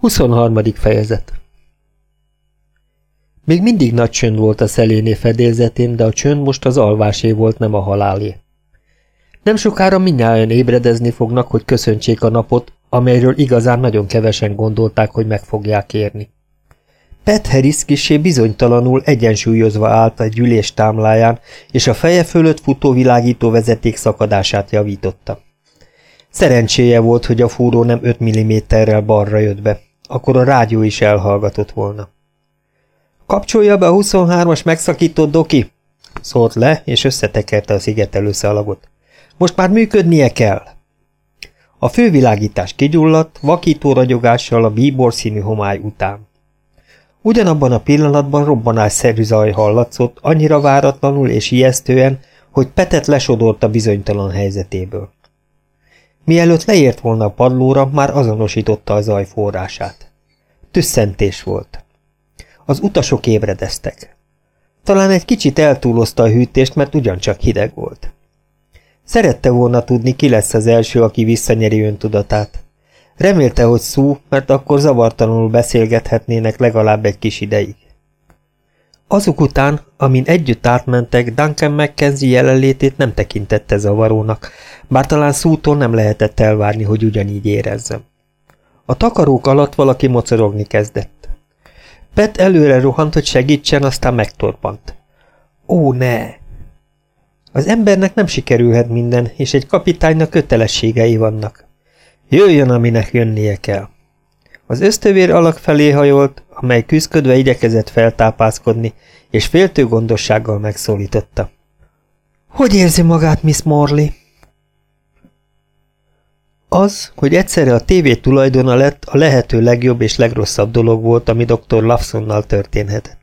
23. fejezet Még mindig nagy csönd volt a szeléné fedélzetén, de a csönd most az alvásé volt, nem a halálé. Nem sokára mindnyáján ébredezni fognak, hogy köszöntsék a napot, amelyről igazán nagyon kevesen gondolták, hogy meg fogják érni. Pet Harris kisé bizonytalanul egyensúlyozva állt a gyűlés támláján, és a feje fölött futó világító vezeték szakadását javította. Szerencséje volt, hogy a fúró nem 5 mm-rel balra jött be, akkor a rádió is elhallgatott volna. Kapcsolja be a 23-as megszakított doki! Szólt le, és összetekerte a szigetelő szalagot. Most már működnie kell! A fővilágítás kigyulladt, vakító ragyogással a bíbor színű homály után. Ugyanabban a pillanatban robbanásszerű zaj hallatszott, annyira váratlanul és ijesztően, hogy Petet lesodort a bizonytalan helyzetéből. Mielőtt leért volna a padlóra, már azonosította a zaj forrását. Tüsszentés volt. Az utasok ébredeztek. Talán egy kicsit eltúlozta a hűtést, mert ugyancsak hideg volt. Szerette volna tudni, ki lesz az első, aki visszanyeri öntudatát. Remélte, hogy szú, mert akkor zavartalanul beszélgethetnének legalább egy kis ideig. Azok után, amin együtt átmentek, Duncan McKenzie jelenlétét nem tekintette zavarónak, bár talán szútól nem lehetett elvárni, hogy ugyanígy érezzem. A takarók alatt valaki mocorogni kezdett. Pet előre rohant, hogy segítsen, aztán megtorpant. Ó, ne! Az embernek nem sikerülhet minden, és egy kapitánynak kötelességei vannak. Jöjjön, aminek jönnie kell. Az ösztövér alak felé hajolt, amely küzdködve igyekezett feltápászkodni, és féltő gondossággal megszólította. Hogy érzi magát, Miss Morley? Az, hogy egyszerre a tévé tulajdona lett, a lehető legjobb és legrosszabb dolog volt, ami dr. Lawsonnal történhetett.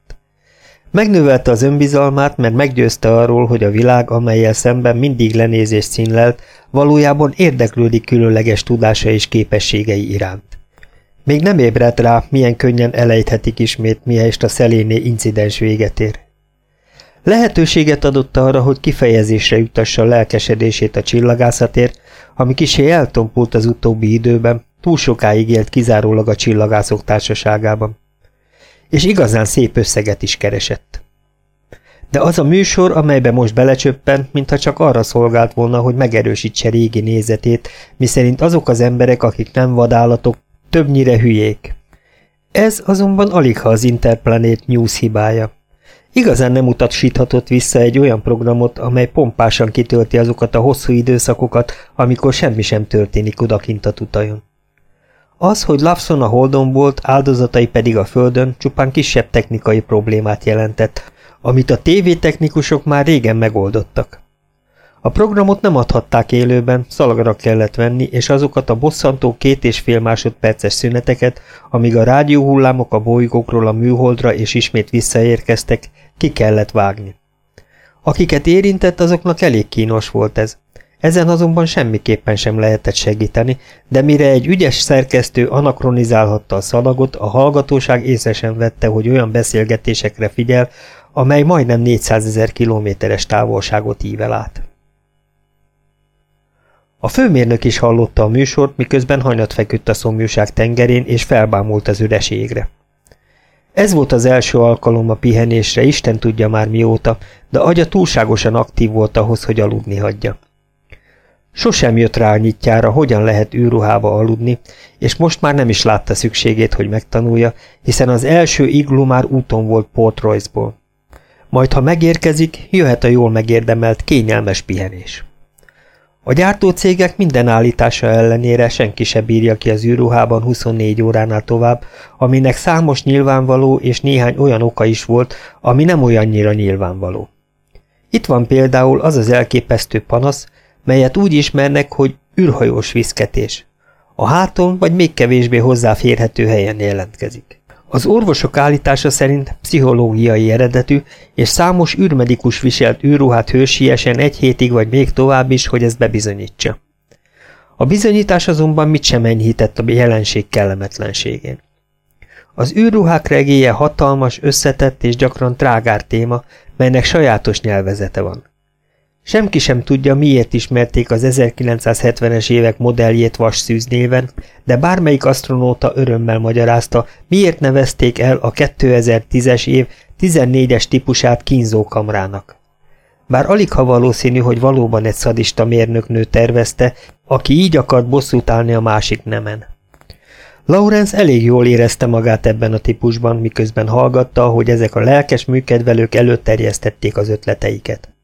Megnövelte az önbizalmát, mert meggyőzte arról, hogy a világ, amelyel szemben mindig lenézést színlelt, valójában érdeklődik különleges tudása és képességei iránt. Még nem ébredt rá, milyen könnyen elejthetik ismét, mihelyest a szeléné incidens véget ér. Lehetőséget adott arra, hogy kifejezésre jutassa lelkesedését a csillagászatért, ami kisé eltompult az utóbbi időben, túl sokáig élt kizárólag a csillagászok társaságában. És igazán szép összeget is keresett. De az a műsor, amelybe most belecsöppen, mintha csak arra szolgált volna, hogy megerősítse régi nézetét, miszerint azok az emberek, akik nem vadállatok, többnyire hülyék. Ez azonban alig ha az Interplanet News hibája. Igazán nem utasíthatott vissza egy olyan programot, amely pompásan kitölti azokat a hosszú időszakokat, amikor semmi sem történik odakint a tutajon. Az, hogy Lawson a Holdon volt, áldozatai pedig a Földön, csupán kisebb technikai problémát jelentett, amit a tévétechnikusok már régen megoldottak. A programot nem adhatták élőben, szalagra kellett venni, és azokat a bosszantó két és fél másodperces szüneteket, amíg a rádióhullámok a bolygókról a műholdra és ismét visszaérkeztek, ki kellett vágni. Akiket érintett, azoknak elég kínos volt ez. Ezen azonban semmiképpen sem lehetett segíteni, de mire egy ügyes szerkesztő anakronizálhatta a szalagot, a hallgatóság észre sem vette, hogy olyan beszélgetésekre figyel, amely majdnem 400 ezer kilométeres távolságot ível át. A főmérnök is hallotta a műsort, miközben hanyat feküdt a szomjúság tengerén, és felbámult az üres égre. Ez volt az első alkalom a pihenésre, Isten tudja már mióta, de agya túlságosan aktív volt ahhoz, hogy aludni hagyja. Sosem jött rá a nyitjára, hogyan lehet űrruhába aludni, és most már nem is látta szükségét, hogy megtanulja, hiszen az első iglu már úton volt Port Royce-ból. Majd, ha megérkezik, jöhet a jól megérdemelt, kényelmes pihenés. A gyártócégek minden állítása ellenére senki se bírja ki az űrruhában 24 óránál tovább, aminek számos nyilvánvaló és néhány olyan oka is volt, ami nem olyannyira nyilvánvaló. Itt van például az az elképesztő panasz, melyet úgy ismernek, hogy űrhajós viszketés. A háton vagy még kevésbé hozzáférhető helyen jelentkezik. Az orvosok állítása szerint pszichológiai eredetű, és számos űrmedikus viselt űrruhát hősiesen egy hétig vagy még tovább is, hogy ezt bebizonyítsa. A bizonyítás azonban mit sem enyhített a jelenség kellemetlenségén. Az űrruhák regéje hatalmas, összetett és gyakran trágár téma, melynek sajátos nyelvezete van. Semki sem tudja, miért ismerték az 1970-es évek modelljét vasszűz néven, de bármelyik asztronóta örömmel magyarázta, miért nevezték el a 2010-es év 14-es típusát kínzókamrának. Bár alig ha valószínű, hogy valóban egy szadista mérnöknő tervezte, aki így akart bosszút állni a másik nemen. Lawrence elég jól érezte magát ebben a típusban, miközben hallgatta, hogy ezek a lelkes műkedvelők előterjesztették az ötleteiket.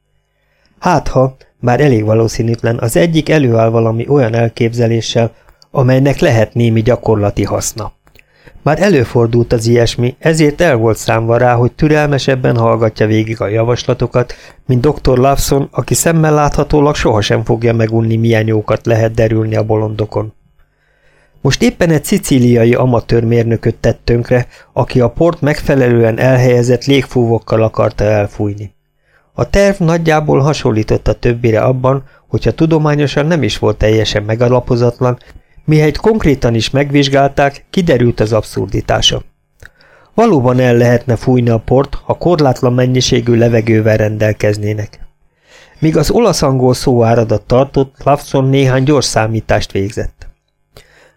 Hát ha, már elég valószínűtlen, az egyik előáll valami olyan elképzeléssel, amelynek lehet némi gyakorlati haszna. Már előfordult az ilyesmi, ezért el volt számva rá, hogy türelmesebben hallgatja végig a javaslatokat, mint dr. Lawson, aki szemmel láthatólag sohasem fogja megunni, milyen jókat lehet derülni a bolondokon. Most éppen egy szicíliai amatőr mérnököt tett tönkre, aki a port megfelelően elhelyezett légfúvokkal akarta elfújni. A terv nagyjából hasonlított a többire abban, hogyha tudományosan nem is volt teljesen megalapozatlan, mihelyt konkrétan is megvizsgálták, kiderült az abszurditása. Valóban el lehetne fújni a port, ha korlátlan mennyiségű levegővel rendelkeznének. Míg az olasz-angol szóáradat tartott, Lawson néhány gyors számítást végzett.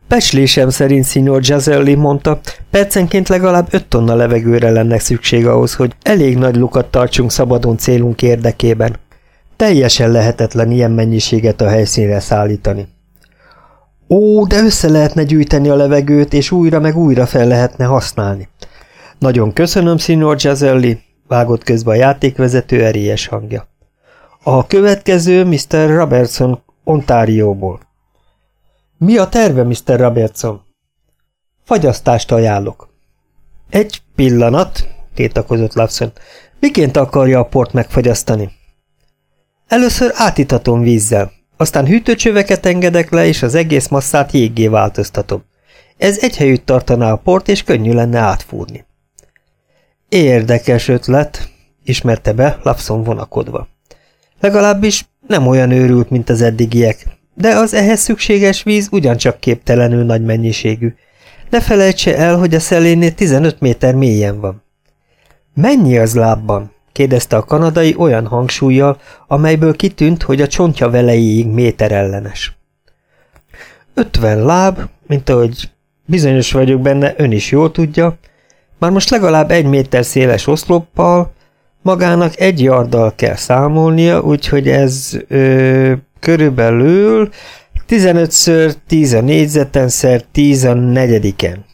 Becslésem szerint Signor Giazelli mondta, percenként legalább 5 tonna levegőre lenne szükség ahhoz, hogy elég nagy lukat tartsunk szabadon célunk érdekében. Teljesen lehetetlen ilyen mennyiséget a helyszínre szállítani. Ó, de össze lehetne gyűjteni a levegőt, és újra meg újra fel lehetne használni. Nagyon köszönöm, Signor Giazelli, vágott közbe a játékvezető erélyes hangja. A következő Mr. Robertson Ontárióból. Mi a terve, Mr. Robertson? Fagyasztást ajánlok. Egy pillanat, tétakozott Lawson. Miként akarja a port megfagyasztani? Először átitatom vízzel, aztán hűtőcsöveket engedek le, és az egész masszát jéggé változtatom. Ez egy helyütt tartaná a port, és könnyű lenne átfúrni. Érdekes ötlet, ismerte be Lapson vonakodva. Legalábbis nem olyan őrült, mint az eddigiek, de az ehhez szükséges víz ugyancsak képtelenül nagy mennyiségű. Ne felejtse el, hogy a szelénél 15 méter mélyen van. Mennyi az lábban? kérdezte a kanadai olyan hangsúlyjal, amelyből kitűnt, hogy a csontja velejéig méterellenes. Ötven láb, mint ahogy bizonyos vagyok benne, ön is jól tudja, már most legalább egy méter széles oszloppal, magának egy yarddal kell számolnia, úgyhogy ez ö, körülbelül 15-ször 10 a négyzeten szer 10 a negyediken.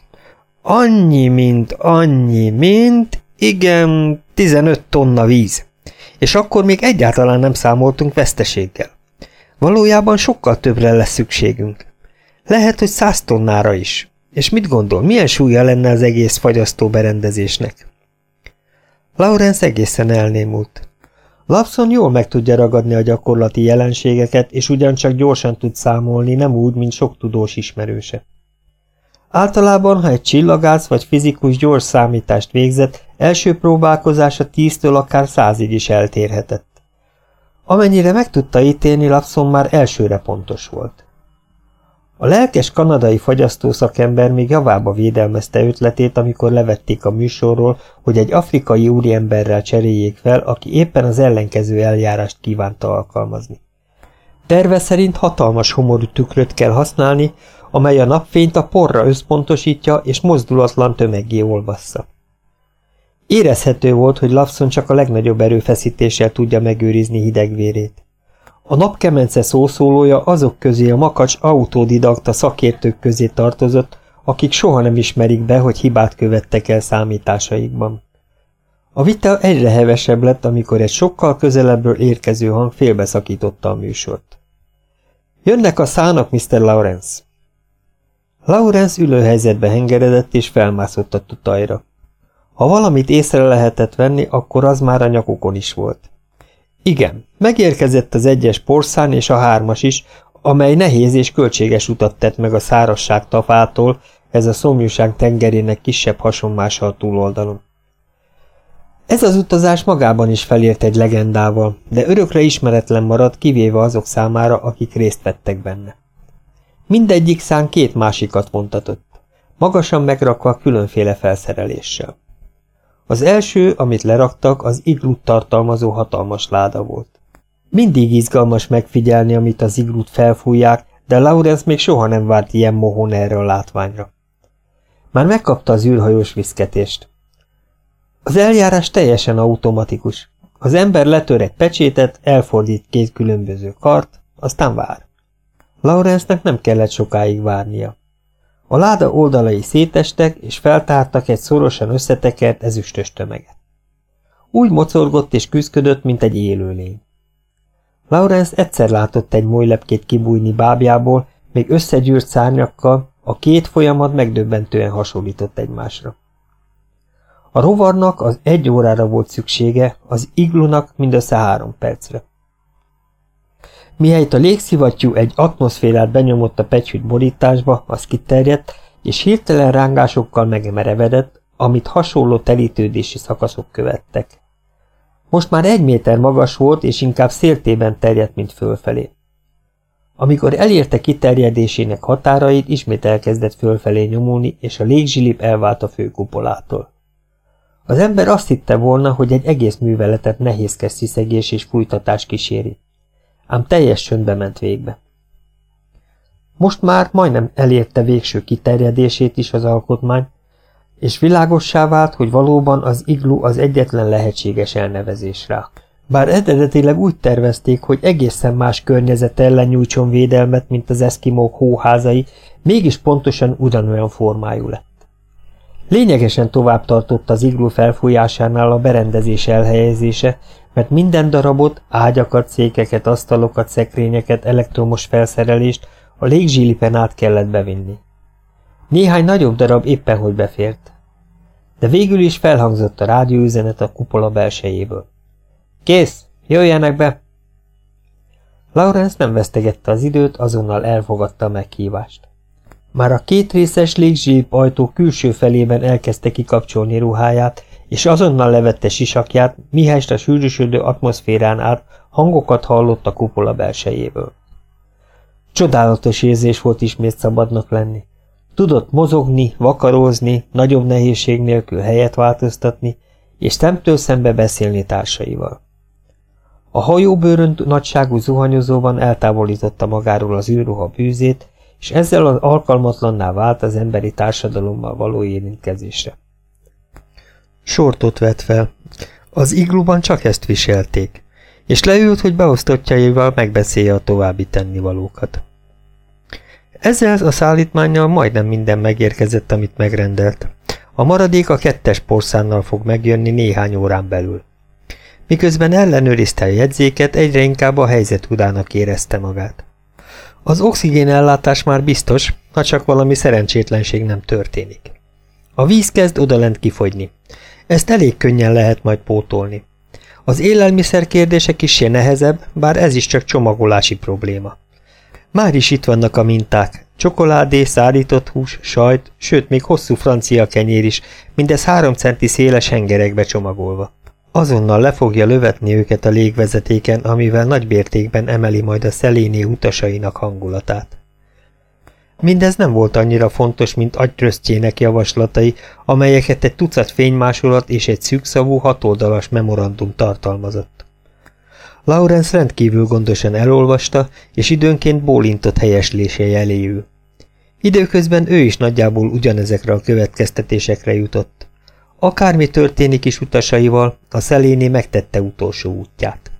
Annyi, mint annyi, mint, igen, 15 tonna víz. És akkor még egyáltalán nem számoltunk veszteséggel. Valójában sokkal többre lesz szükségünk. Lehet, hogy 100 tonnára is. És mit gondol, milyen súlya lenne az egész fagyasztó berendezésnek? Lawrence egészen elnémult. Lapson jól meg tudja ragadni a gyakorlati jelenségeket, és ugyancsak gyorsan tud számolni, nem úgy, mint sok tudós ismerőse. Általában, ha egy csillagász vagy fizikus gyors számítást végzett, első próbálkozása tíztől akár százig is eltérhetett. Amennyire meg tudta ítélni, Lapson már elsőre pontos volt. A lelkes kanadai fagyasztószakember még javába védelmezte ötletét, amikor levették a műsorról, hogy egy afrikai úriemberrel cseréljék fel, aki éppen az ellenkező eljárást kívánta alkalmazni. Terve szerint hatalmas homorú tükröt kell használni, amely a napfényt a porra összpontosítja és mozdulatlan tömegé olvassza. Érezhető volt, hogy Lawson csak a legnagyobb erőfeszítéssel tudja megőrizni hidegvérét. A napkemence szószólója azok közé a makacs autodidakta szakértők közé tartozott, akik soha nem ismerik be, hogy hibát követtek el számításaikban. A vita egyre hevesebb lett, amikor egy sokkal közelebbről érkező hang félbeszakította a műsort. Jönnek a szának, Mr. Lawrence! Lawrence ülőhelyzetbe hengeredett és felmászott a tutajra. Ha valamit észre lehetett venni, akkor az már a nyakukon is volt. Igen, megérkezett az egyes porszán és a hármas is, amely nehéz és költséges utat tett meg a szárasság tafától, ez a szomjúság tengerének kisebb hasonmása a túloldalon. Ez az utazás magában is felért egy legendával, de örökre ismeretlen maradt, kivéve azok számára, akik részt vettek benne. Mindegyik szán két másikat vontatott, magasan megrakva különféle felszereléssel. Az első, amit leraktak, az iglut tartalmazó hatalmas láda volt. Mindig izgalmas megfigyelni, amit az iglút felfújják, de Lawrence még soha nem várt ilyen mohon erre a látványra. Már megkapta az űrhajós viszketést. Az eljárás teljesen automatikus. Az ember letör egy pecsétet, elfordít két különböző kart, aztán vár. Lawrence-nek nem kellett sokáig várnia. A láda oldalai szétestek, és feltártak egy szorosan összetekert ezüstös tömeget. Úgy mocorgott és küzdködött, mint egy élőlény. Lawrence egyszer látott egy molylepkét kibújni bábjából, még összegyűrt szárnyakkal, a két folyamat megdöbbentően hasonlított egymásra. A rovarnak az egy órára volt szüksége, az iglunak mindössze három percre. Mihelyt a légszivattyú egy atmoszférát benyomott a pecsült borításba, az kiterjedt, és hirtelen rángásokkal megemerevedett, amit hasonló telítődési szakaszok követtek. Most már egy méter magas volt, és inkább széltében terjedt, mint fölfelé. Amikor elérte kiterjedésének határait, ismét elkezdett fölfelé nyomulni, és a légzsilip elvált a főkupolától. Az ember azt hitte volna, hogy egy egész műveletet nehézkes sziszegés és fújtatás kíséri. Ám teljes csöndbe ment végbe. Most már majdnem elérte végső kiterjedését is az alkotmány, és világossá vált, hogy valóban az iglu az egyetlen lehetséges elnevezés rá. Bár eredetileg úgy tervezték, hogy egészen más környezet ellen nyújtson védelmet, mint az eszkimók hóházai, mégis pontosan ugyanolyan formájú lett. Lényegesen tovább tartott az iglu felfújásánál a berendezés elhelyezése, mert minden darabot, ágyakat, székeket, asztalokat, szekrényeket, elektromos felszerelést a légzsilipen át kellett bevinni. Néhány nagyobb darab éppen hogy befért. De végül is felhangzott a rádióüzenet a kupola belsejéből. Kész, jöjjenek be! Lawrence nem vesztegette az időt, azonnal elfogadta a meghívást. Már a kétrészes légzsíp ajtó külső felében elkezdte kikapcsolni ruháját, és azonnal levette sisakját, mihelyst a sűrűsödő atmoszférán át hangokat hallott a kupola belsejéből. Csodálatos érzés volt ismét szabadnak lenni. Tudott mozogni, vakarózni, nagyobb nehézség nélkül helyet változtatni, és szemtől szembe beszélni társaival. A hajóbőrön nagyságú zuhanyozóban eltávolította magáról az űrruha bűzét, és ezzel az alkalmatlanná vált az emberi társadalommal való érintkezésre. Sortot vett fel. Az igluban csak ezt viselték, és leült, hogy beosztottjaival megbeszélje a további tennivalókat. Ezzel a szállítmányjal majdnem minden megérkezett, amit megrendelt. A maradék a kettes porszánnal fog megjönni néhány órán belül. Miközben ellenőrizte a jegyzéket, egyre inkább a helyzet udának érezte magát. Az oxigénellátás már biztos, ha csak valami szerencsétlenség nem történik. A víz kezd odalent kifogyni. Ezt elég könnyen lehet majd pótolni. Az élelmiszer kérdése kissé nehezebb, bár ez is csak csomagolási probléma. Már is itt vannak a minták. Csokoládé, szárított hús, sajt, sőt még hosszú francia kenyér is, mindez három centi széles hengerekbe csomagolva. Azonnal le fogja lövetni őket a légvezetéken, amivel nagybértékben emeli majd a szeléné utasainak hangulatát. Mindez nem volt annyira fontos, mint agyröztjének javaslatai, amelyeket egy tucat fénymásolat és egy szűkszavú hatoldalas memorandum tartalmazott. Lawrence rendkívül gondosan elolvasta, és időnként bólintott helyeslése jeléül. Időközben ő is nagyjából ugyanezekre a következtetésekre jutott. Akármi történik is utasaival, a szeléné megtette utolsó útját.